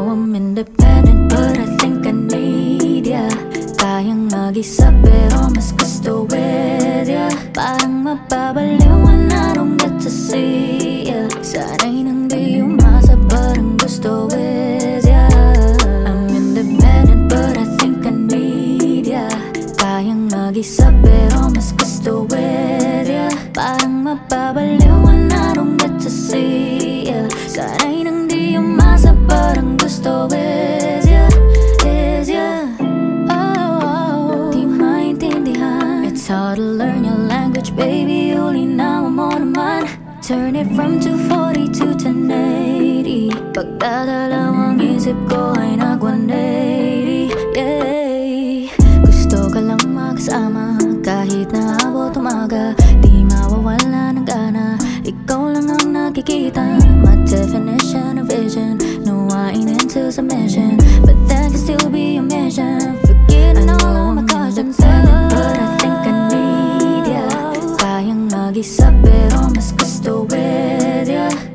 know I'm independent but I think I need ya. Kayang mag-isa pero mas gusto with ya. Parang mababaliw and I don't get to see ya. Sana'y nang di umasa but ang gusto with ya. I'm independent but I think I need ya. Kayang mag-isa pero mas gusto with ya. Parang mababaliw and I It's to learn your language, baby. Ulinawan mo naman Turn it from 240 to 1080 Pagdadalawang isip ko ay nag 180 Yeah. Gusto ka lang makasama Kahit na abot umaga Di mawawala ng gana. Ikaw lang ang nakikita. My definition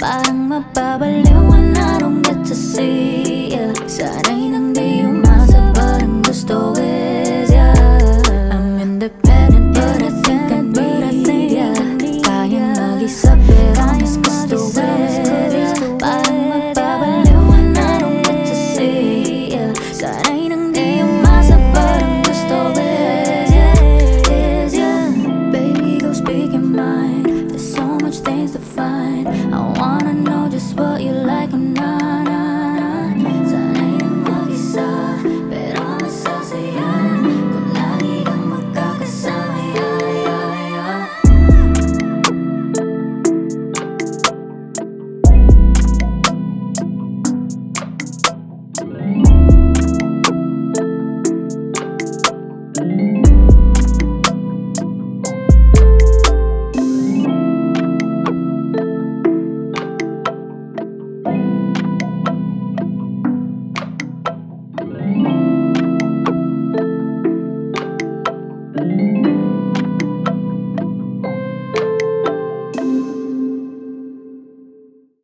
Parang mapabaliw when I don't get to see ya. Sanay nang di umasa parang gusto is ya. I'm independent but I think I need ya. Kaya mag-isa pero